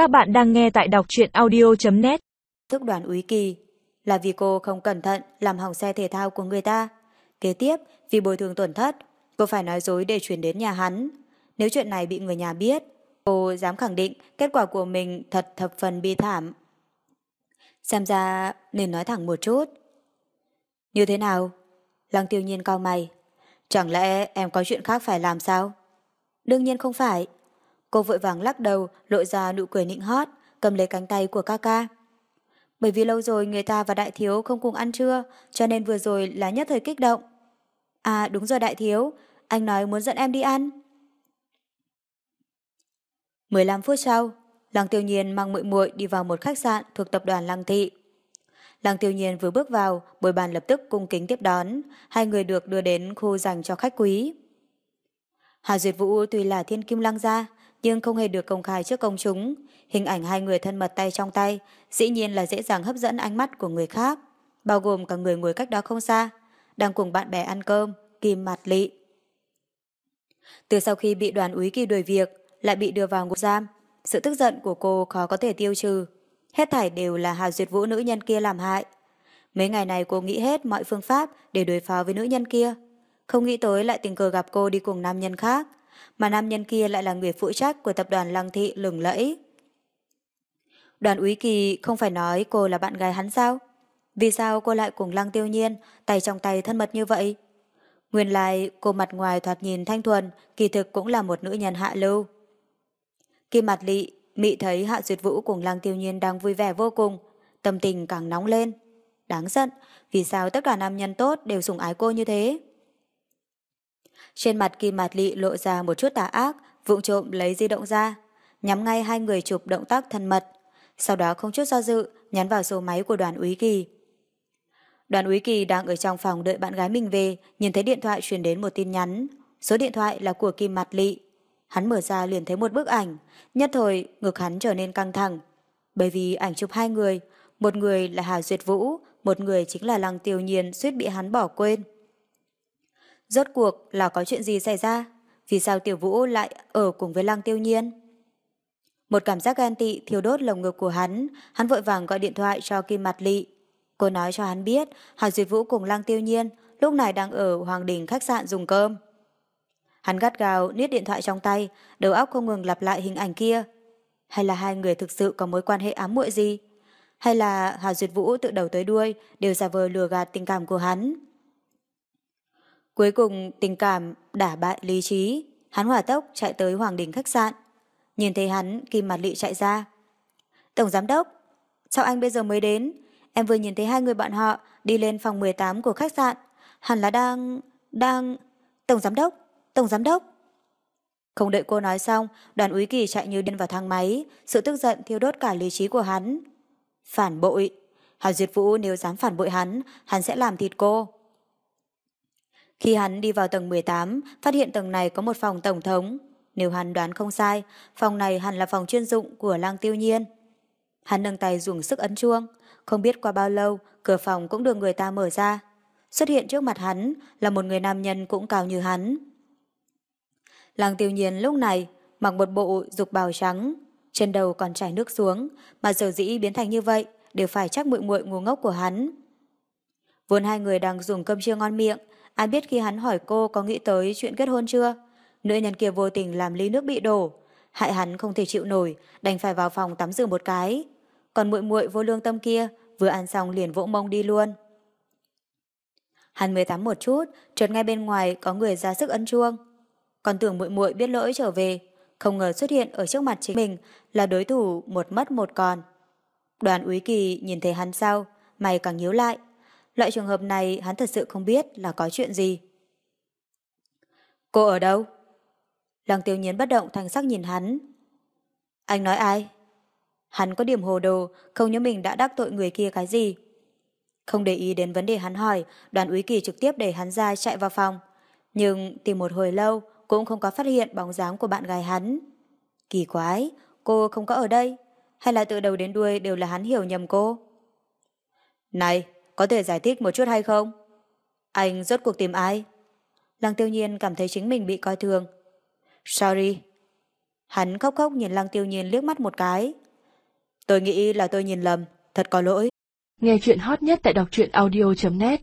Các bạn đang nghe tại đọc truyện audio.net Thức đoàn úy kỳ là vì cô không cẩn thận làm hỏng xe thể thao của người ta. Kế tiếp, vì bồi thường tổn thất, cô phải nói dối để chuyển đến nhà hắn. Nếu chuyện này bị người nhà biết, cô dám khẳng định kết quả của mình thật thập phần bi thảm. Xem ra nên nói thẳng một chút. Như thế nào? Lăng tiêu nhiên cao mày. Chẳng lẽ em có chuyện khác phải làm sao? Đương nhiên không phải. Cô vội vàng lắc đầu, lộ ra nụ cười nịnh hót, cầm lấy cánh tay của ca ca. Bởi vì lâu rồi người ta và đại thiếu không cùng ăn trưa, cho nên vừa rồi là nhất thời kích động. À đúng rồi đại thiếu, anh nói muốn dẫn em đi ăn. 15 phút sau, Lăng Tiêu Nhiên mang muội muội đi vào một khách sạn thuộc tập đoàn Lăng Thị. Lăng Tiêu Nhiên vừa bước vào, bồi bàn lập tức cung kính tiếp đón, hai người được đưa đến khu dành cho khách quý. Hà Duyệt Vũ tuy là thiên kim lăng gia, nhưng không hề được công khai trước công chúng. Hình ảnh hai người thân mật tay trong tay, dĩ nhiên là dễ dàng hấp dẫn ánh mắt của người khác, bao gồm cả người ngồi cách đó không xa, đang cùng bạn bè ăn cơm, kim mặt lị. Từ sau khi bị đoàn úy kỳ đuổi việc, lại bị đưa vào ngục giam, sự tức giận của cô khó có thể tiêu trừ. Hết thảy đều là Hà Duyệt Vũ nữ nhân kia làm hại. Mấy ngày này cô nghĩ hết mọi phương pháp để đối phó với nữ nhân kia. Không nghĩ tới lại tình cờ gặp cô đi cùng nam nhân khác, mà nam nhân kia lại là người phụ trách của tập đoàn Lăng Thị lừng lẫy. Đoàn úy kỳ không phải nói cô là bạn gái hắn sao? Vì sao cô lại cùng Lăng Tiêu Nhiên tay trong tay thân mật như vậy? Nguyên lai cô mặt ngoài thoạt nhìn thanh thuần, kỳ thực cũng là một nữ nhân hạ lưu. Khi mặt lị, mị thấy Hạ Duyệt Vũ cùng Lăng Tiêu Nhiên đang vui vẻ vô cùng, tâm tình càng nóng lên. Đáng giận, vì sao tất cả nam nhân tốt đều sủng ái cô như thế? Trên mặt Kim Mạt Lị lộ ra một chút tà ác, vụng trộm lấy di động ra, nhắm ngay hai người chụp động tác thân mật, sau đó không chút do dự, nhắn vào số máy của đoàn úy kỳ. Đoàn úy kỳ đang ở trong phòng đợi bạn gái mình về, nhìn thấy điện thoại truyền đến một tin nhắn. Số điện thoại là của Kim Mạt Lị. Hắn mở ra liền thấy một bức ảnh, nhất thời ngực hắn trở nên căng thẳng. Bởi vì ảnh chụp hai người, một người là Hà Duyệt Vũ, một người chính là Lăng Tiêu Nhiên suýt bị hắn bỏ quên. Rốt cuộc là có chuyện gì xảy ra? Vì sao Tiểu Vũ lại ở cùng với Lăng Tiêu Nhiên? Một cảm giác ghen tị thiêu đốt lồng ngực của hắn, hắn vội vàng gọi điện thoại cho Kim Mặt Lị. Cô nói cho hắn biết, Hà Duyệt Vũ cùng Lăng Tiêu Nhiên lúc này đang ở Hoàng Đình khách sạn dùng cơm. Hắn gắt gào niết điện thoại trong tay, đầu óc không ngừng lặp lại hình ảnh kia. Hay là hai người thực sự có mối quan hệ ám muội gì? Hay là Hà Duyệt Vũ từ đầu tới đuôi đều giả vờ lừa gạt tình cảm của hắn? Cuối cùng tình cảm đả bại lý trí, hắn hỏa tốc chạy tới Hoàng Đình khách sạn. Nhìn thấy hắn, Kim Mặt Lị chạy ra. Tổng giám đốc, sao anh bây giờ mới đến? Em vừa nhìn thấy hai người bạn họ đi lên phòng 18 của khách sạn. Hẳn là đang... đang... Tổng giám đốc, tổng giám đốc. Không đợi cô nói xong, đoàn úy kỳ chạy như điên vào thang máy, sự tức giận thiêu đốt cả lý trí của hắn. Phản bội. Hà Duyệt Vũ nếu dám phản bội hắn, hắn sẽ làm thịt cô. Khi hắn đi vào tầng 18, phát hiện tầng này có một phòng tổng thống. Nếu hắn đoán không sai, phòng này hẳn là phòng chuyên dụng của lang tiêu nhiên. Hắn nâng tay dùng sức ấn chuông. Không biết qua bao lâu, cửa phòng cũng được người ta mở ra. Xuất hiện trước mặt hắn là một người nam nhân cũng cao như hắn. Lang tiêu nhiên lúc này mặc một bộ dục bào trắng, trên đầu còn chảy nước xuống, mà sở dĩ biến thành như vậy đều phải chắc muội muội ngu ngốc của hắn. Vốn hai người đang dùng cơm trưa ngon miệng, Ai biết khi hắn hỏi cô có nghĩ tới chuyện kết hôn chưa? Nữ nhân kia vô tình làm ly nước bị đổ. Hại hắn không thể chịu nổi, đành phải vào phòng tắm rửa một cái. Còn muội muội vô lương tâm kia, vừa ăn xong liền vỗ mông đi luôn. Hắn mới tắm một chút, chợt ngay bên ngoài có người ra sức ân chuông. Còn tưởng muội muội biết lỗi trở về, không ngờ xuất hiện ở trước mặt chính mình là đối thủ một mất một còn. Đoàn úy kỳ nhìn thấy hắn sau, mày càng nhíu lại. Loại trường hợp này hắn thật sự không biết là có chuyện gì. Cô ở đâu? Lăng tiêu nhiên bất động thành sắc nhìn hắn. Anh nói ai? Hắn có điểm hồ đồ, không nhớ mình đã đắc tội người kia cái gì. Không để ý đến vấn đề hắn hỏi, đoàn úy kỳ trực tiếp để hắn ra chạy vào phòng. Nhưng tìm một hồi lâu cũng không có phát hiện bóng dáng của bạn gái hắn. Kỳ quái, cô không có ở đây? Hay là từ đầu đến đuôi đều là hắn hiểu nhầm cô? Này, có thể giải thích một chút hay không? Anh rốt cuộc tìm ai? Lăng tiêu nhiên cảm thấy chính mình bị coi thường. Sorry. Hắn khóc khóc nhìn lăng tiêu nhiên liếc mắt một cái. Tôi nghĩ là tôi nhìn lầm, thật có lỗi. Nghe chuyện hot nhất tại đọc truyện audio.net